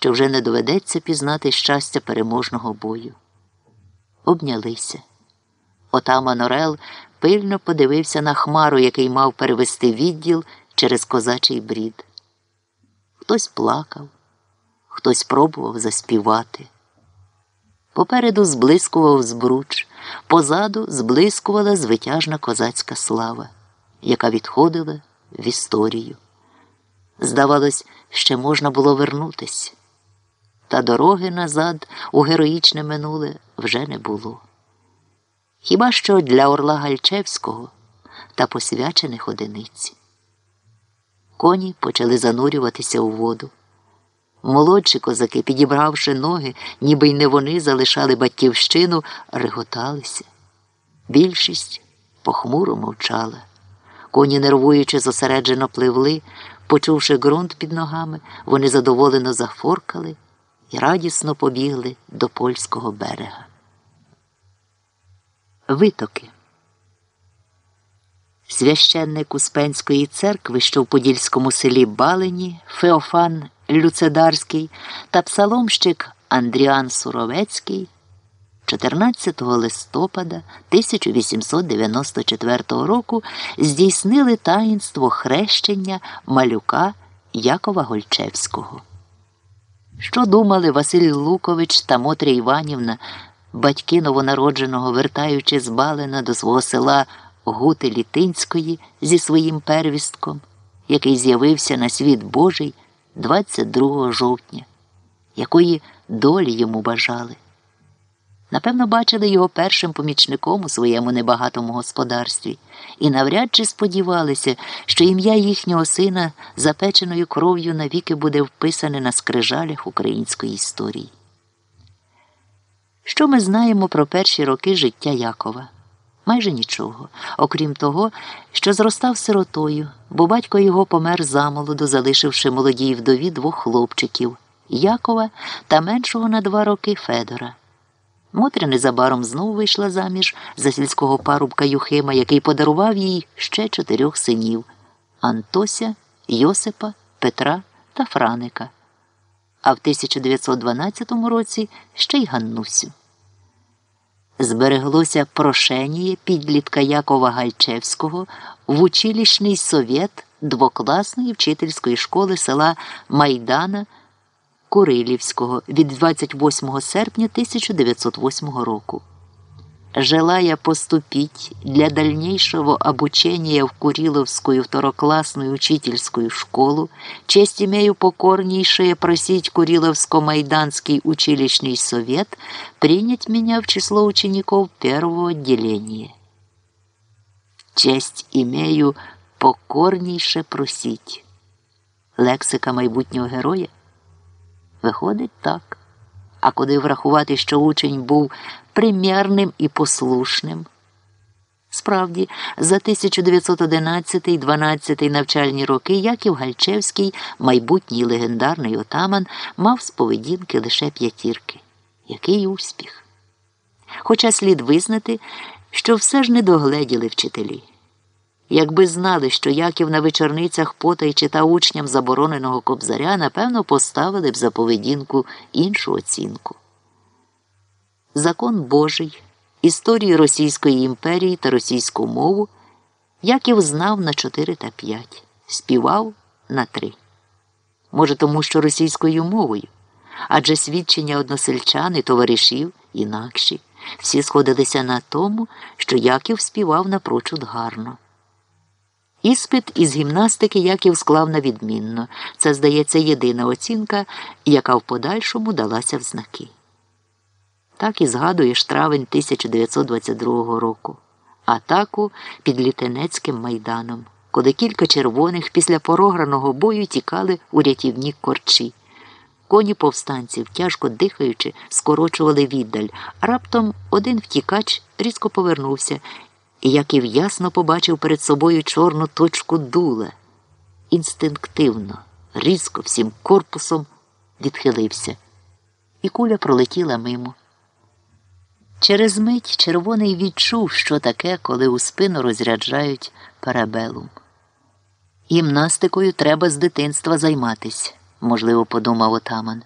що вже не доведеться пізнати щастя переможного бою. Обнялися. Отаман Орел пильно подивився на хмару, який мав перевести відділ через козачий брід. Хтось плакав, хтось пробував заспівати. Попереду зблискував збруч, позаду зблискувала звитяжна козацька слава, яка відходила в історію. Здавалось, ще можна було вернутись, та дороги назад у героїчне минуле вже не було. Хіба що для Орла Гальчевського та посвячених одиниць. Коні почали занурюватися у воду. Молодші козаки, підібравши ноги, ніби й не вони залишали батьківщину, реготалися. Більшість похмуро мовчала. Коні, нервуючи, зосереджено пливли, почувши ґрунт під ногами, вони задоволено зафоркали і радісно побігли до польського берега. Витоки Священник Успенської церкви, що в Подільському селі Балині, Феофан Люцедарський та псаломщик Андріан Суровецький 14 листопада 1894 року здійснили таїнство хрещення малюка Якова Гольчевського. Що думали Василь Лукович та Мотря Іванівна, батьки новонародженого, вертаючи з Балина до свого села Гути Літинської зі своїм первістком, який з'явився на світ Божий 22 жовтня, якої долі йому бажали. Напевно, бачили його першим помічником у своєму небагатому господарстві і навряд чи сподівалися, що ім'я їхнього сина запеченою кров'ю навіки буде вписане на скрижалях української історії. Що ми знаємо про перші роки життя Якова? Майже нічого, окрім того, що зростав сиротою, бо батько його помер замолоду, залишивши молодій вдові двох хлопчиків Якова та меншого на два роки Федора. Мотря незабаром знову вийшла заміж за сільського парубка Юхима, який подарував їй ще чотирьох синів Антося, Йосипа, Петра та Франика. А в 1912 році ще й Ганнусю. Збереглося прошеніє підлітка Якова Гальчевського в училищний совєт двокласної вчительської школи села Майдана. Курилівського від 28 серпня 1908 року. Желая поступить для дальнейшего обучения в Куриловскую второклассную учительскую школу, честь имею покорнейшее просить Куриловско-Майданский училищный совет принять меня в число учеников первого отделения. Честь имею покорніше просить. Лексика майбутнього героя. Виходить так. А куди врахувати, що учень був примірним і послушним? Справді, за 1911-12 навчальні роки Яків Гальчевський, майбутній легендарний отаман, мав з поведінки лише п'ятірки. Який успіх! Хоча слід визнати, що все ж не догледіли вчителі. Якби знали, що Яків на вечорницях потай читав учням забороненого кобзаря, напевно, поставили б за поведінку іншу оцінку. Закон Божий, історію Російської імперії та російську мову Яків знав на 4 та 5, співав на 3. Може, тому що російською мовою, адже свідчення односельчан і товаришів інакші. Всі сходилися на тому, що Яків співав напрочуд гарно. Іспит із гімнастики Яків склав на відмінно. Це, здається, єдина оцінка, яка в подальшому далася в знаки. Так і згадуєш травень 1922 року, атаку під Літенецьким майданом, коли кілька червоних після порограного бою тікали у рятівні корчі. Коні повстанців, тяжко дихаючи, скорочували віддаль, раптом один втікач різко повернувся. І Яків ясно побачив перед собою чорну точку дула. Інстинктивно, різко всім корпусом відхилився, і куля пролетіла мимо. Через мить червоний відчув, що таке, коли у спину розряджають парабелум. Гімнастикою треба з дитинства займатися, можливо, подумав отаман.